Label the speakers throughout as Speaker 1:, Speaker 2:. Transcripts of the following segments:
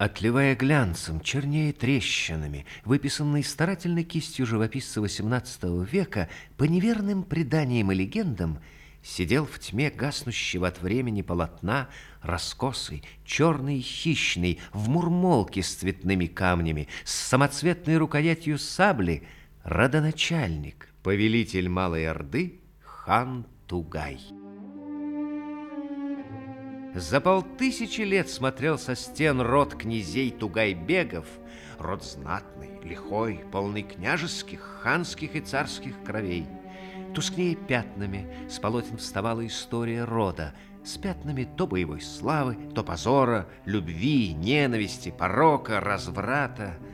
Speaker 1: отливая глянцем, чернее трещинами, выписанный старательной кистью живописца XVIII века, по неверным преданиям и легендам, сидел в тьме гаснущего от времени полотна, раскосый, черный и хищный, в мурмолке с цветными камнями, с самоцветной рукоятью сабли, родоначальник, повелитель Малой Орды, хан Тугай. За полтысячи лет смотрел со стен род князей Тугайбегов, род знатный, лихой, полный княжеских, ханских и царских кровей. Тускнее пятнами с полотен вставала история рода, с пятнами то боевой славы, то позора, любви, ненависти, порока, разврата –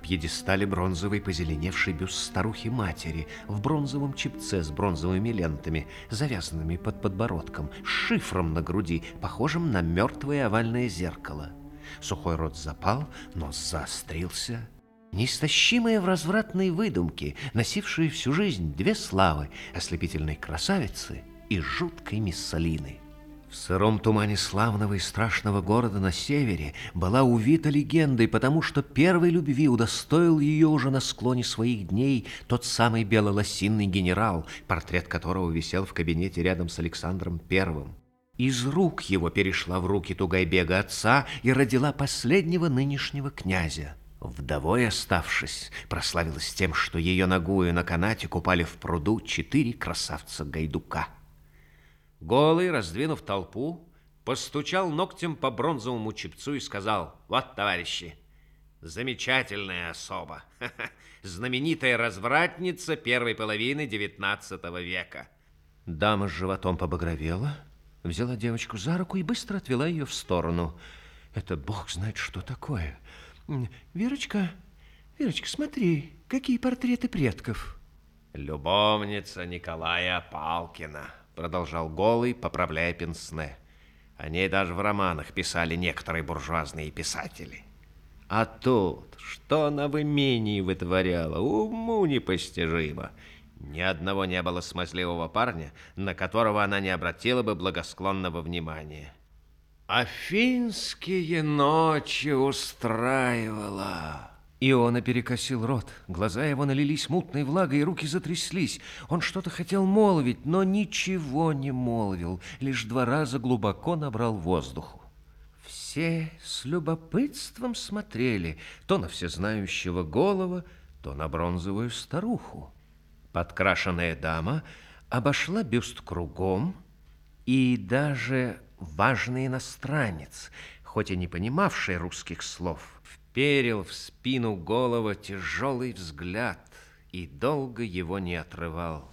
Speaker 1: пьедестале бронзовый позеленевший бюст старухи-матери в бронзовом чипце с бронзовыми лентами, завязанными под подбородком, с шифром на груди, похожим на мертвое овальное зеркало. Сухой рот запал, нос заострился. Неистощимые в развратной выдумке, носившие всю жизнь две славы — ослепительной красавицы и жуткой миссалины. В сыром тумане славного и страшного города на севере была увита легендой, потому что первой любви удостоил ее уже на склоне своих дней тот самый белолосинный генерал, портрет которого висел в кабинете рядом с Александром Первым. Из рук его перешла в руки Тугайбега отца и родила последнего нынешнего князя. Вдовой оставшись, прославилась тем, что ее ногую на канате купали в пруду четыре красавца Гайдука – Голый, раздвинув толпу, постучал ногтем по бронзовому чепцу и сказал, «Вот, товарищи, замечательная особа, знаменитая развратница первой половины XIX века». Дама с животом побагровела, взяла девочку за руку и быстро отвела ее в сторону. Это бог знает, что такое. Верочка, Верочка, смотри, какие портреты предков. Любовница Николая Палкина продолжал Голый, поправляя пенсне. О ней даже в романах писали некоторые буржуазные писатели. А тут, что она в имении вытворяла, уму непостижимо. Ни одного не было смазливого парня, на которого она не обратила бы благосклонного внимания. Афинские ночи устраивала. Иона перекосил рот, глаза его налились мутной влагой, и руки затряслись. Он что-то хотел молвить, но ничего не молвил, лишь два раза глубоко набрал воздуху. Все с любопытством смотрели то на всезнающего голова, то на бронзовую старуху. Подкрашенная дама обошла бюст кругом, и даже важный иностранец, хоть и не понимавший русских слов, вперил в спину голова тяжелый взгляд и долго его не отрывал.